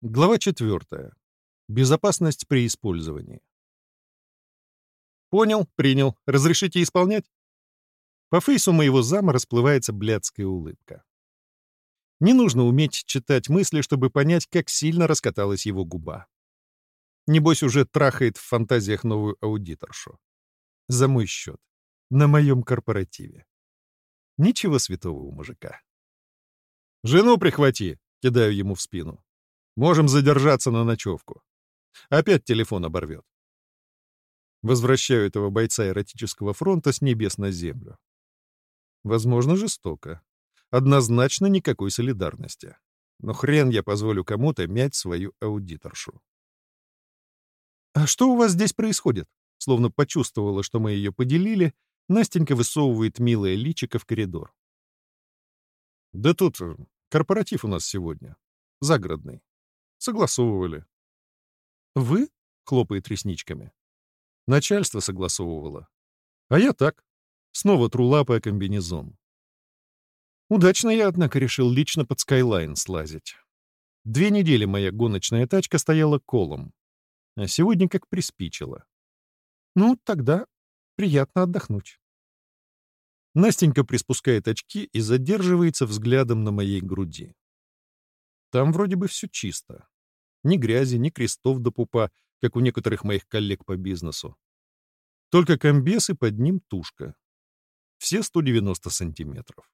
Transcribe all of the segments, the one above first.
Глава 4. Безопасность при использовании. Понял, принял. Разрешите исполнять? По фейсу моего зама расплывается блядская улыбка. Не нужно уметь читать мысли, чтобы понять, как сильно раскаталась его губа. Небось, уже трахает в фантазиях новую аудиторшу. За мой счет. На моем корпоративе. Ничего святого у мужика. «Жену прихвати!» — кидаю ему в спину. Можем задержаться на ночевку. Опять телефон оборвет. Возвращаю этого бойца эротического фронта с небес на землю. Возможно, жестоко. Однозначно никакой солидарности. Но хрен я позволю кому-то мять свою аудиторшу. «А что у вас здесь происходит?» Словно почувствовала, что мы ее поделили, Настенька высовывает милое личико в коридор. «Да тут э, корпоратив у нас сегодня. Загородный. Согласовывали. «Вы?» — хлопает ресничками. Начальство согласовывало. А я так. Снова тру лапой комбинезон. Удачно я, однако, решил лично под Skyline слазить. Две недели моя гоночная тачка стояла колом, а сегодня как приспичило. Ну, тогда приятно отдохнуть. Настенька приспускает очки и задерживается взглядом на моей груди. Там вроде бы все чисто. Ни грязи, ни крестов до пупа, как у некоторых моих коллег по бизнесу. Только комбес и под ним тушка. Все 190 сантиметров.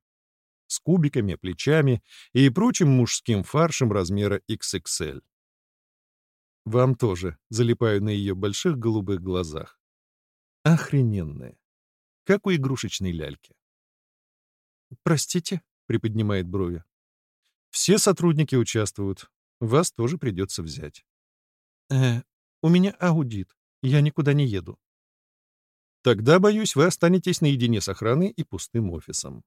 С кубиками, плечами и прочим мужским фаршем размера XXL. Вам тоже, залипаю на ее больших голубых глазах. Охрененная. Как у игрушечной ляльки. «Простите», — приподнимает брови. Все сотрудники участвуют. Вас тоже придется взять. Э, у меня аудит. Я никуда не еду. Тогда, боюсь, вы останетесь наедине с охраной и пустым офисом.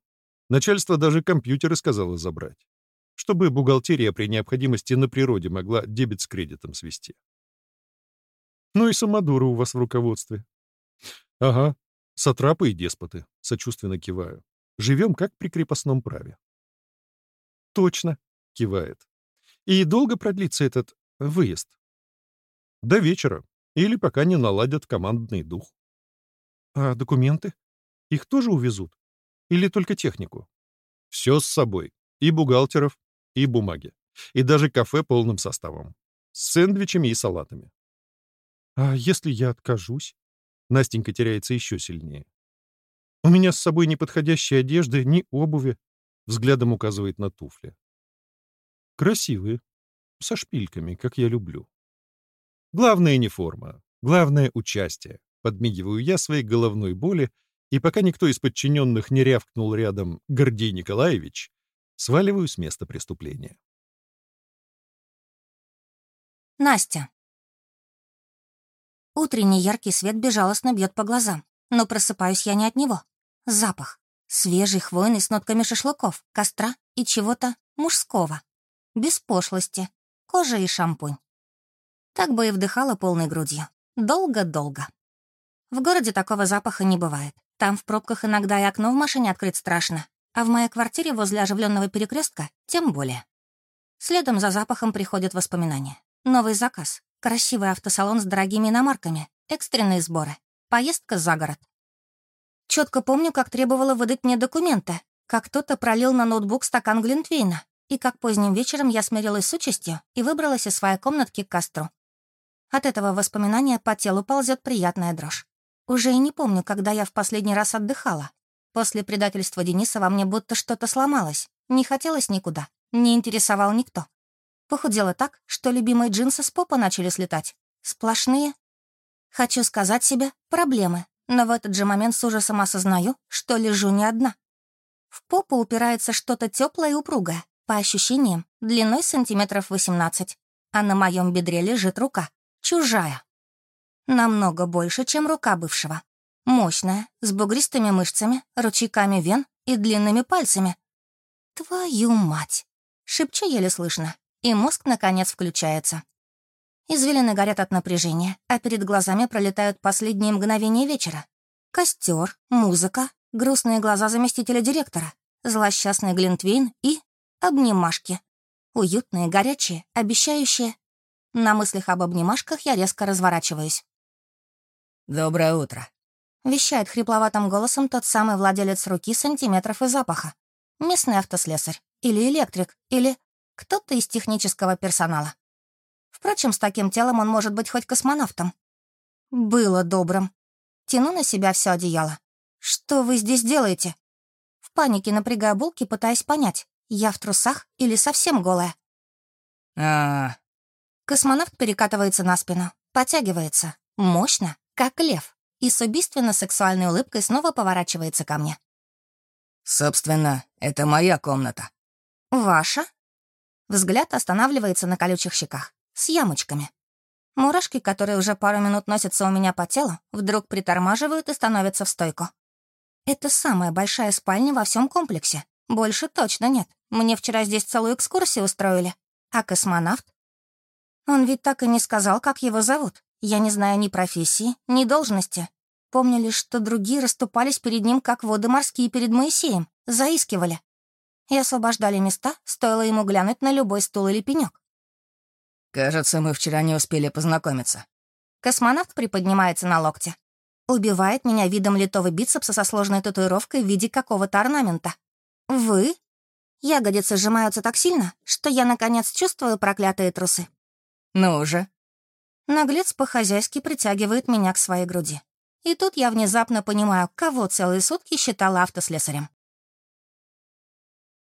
Начальство даже компьютеры сказало забрать, чтобы бухгалтерия при необходимости на природе могла дебет с кредитом свести. Ну и самодуры у вас в руководстве. Ага, сатрапы и деспоты, сочувственно киваю. Живем как при крепостном праве. Точно, кивает. И долго продлится этот выезд? До вечера. Или пока не наладят командный дух. А документы? Их тоже увезут? Или только технику? Все с собой. И бухгалтеров, и бумаги. И даже кафе полным составом. С сэндвичами и салатами. А если я откажусь? Настенька теряется еще сильнее. У меня с собой ни подходящей одежды, ни обуви, Взглядом указывает на туфли. Красивые. Со шпильками, как я люблю. Главное не форма. Главное — участие. Подмигиваю я своей головной боли, и пока никто из подчиненных не рявкнул рядом «Гордей Николаевич», сваливаю с места преступления. Настя. Утренний яркий свет безжалостно бьет по глазам, но просыпаюсь я не от него. Запах. Свежий, хвойный, с нотками шашлыков, костра и чего-то мужского. Без пошлости. Кожа и шампунь. Так бы и вдыхала полной грудью. Долго-долго. В городе такого запаха не бывает. Там в пробках иногда и окно в машине открыть страшно. А в моей квартире возле оживленного перекрестка тем более. Следом за запахом приходят воспоминания. Новый заказ. Красивый автосалон с дорогими иномарками. Экстренные сборы. Поездка за город. Четко помню, как требовала выдать мне документы, как кто-то пролил на ноутбук стакан Глинтвейна, и как поздним вечером я смирилась с участью и выбралась из своей комнатки к костру. От этого воспоминания по телу ползет приятная дрожь. Уже и не помню, когда я в последний раз отдыхала. После предательства Дениса во мне будто что-то сломалось. Не хотелось никуда, не интересовал никто. Похудела так, что любимые джинсы с попа начали слетать. Сплошные. Хочу сказать себе проблемы, но в этот же момент с ужасом осознаю, что лежу не одна. В попу упирается что-то теплое и упругое, по ощущениям, длиной сантиметров 18, а на моем бедре лежит рука, чужая. Намного больше, чем рука бывшего. Мощная, с бугристыми мышцами, ручейками вен и длинными пальцами. Твою мать! Шепчу еле слышно, и мозг, наконец, включается. Извилины горят от напряжения, а перед глазами пролетают последние мгновения вечера. Костер, музыка, грустные глаза заместителя директора, злосчастный Глинтвейн и обнимашки. Уютные, горячие, обещающие. На мыслях об обнимашках я резко разворачиваюсь. «Доброе утро», — вещает хрипловатым голосом тот самый владелец руки сантиметров и запаха. Местный автослесарь. Или электрик. Или кто-то из технического персонала. Впрочем, с таким телом он может быть хоть космонавтом. Было добрым. Тяну на себя все одеяло. Что вы здесь делаете? В панике напрягаю булки, пытаясь понять, я в трусах или совсем голая. а Космонавт перекатывается на спину, потягивается, мощно, как лев, и с убийственно-сексуальной улыбкой снова поворачивается ко мне. «Собственно, это моя комната». «Ваша?» Взгляд останавливается на колючих щеках, с ямочками. Мурашки, которые уже пару минут носятся у меня по телу, вдруг притормаживают и становятся в стойку. Это самая большая спальня во всем комплексе. Больше точно нет. Мне вчера здесь целую экскурсию устроили. А космонавт? Он ведь так и не сказал, как его зовут. Я не знаю ни профессии, ни должности. Помню лишь, что другие расступались перед ним, как воды морские перед Моисеем, заискивали. И освобождали места, стоило ему глянуть на любой стул или пенёк. «Кажется, мы вчера не успели познакомиться». Космонавт приподнимается на локте. Убивает меня видом литого бицепса со сложной татуировкой в виде какого-то орнамента. «Вы?» Ягодицы сжимаются так сильно, что я, наконец, чувствую проклятые трусы. «Ну же». Наглец по-хозяйски притягивает меня к своей груди. И тут я внезапно понимаю, кого целые сутки считала автослесарем.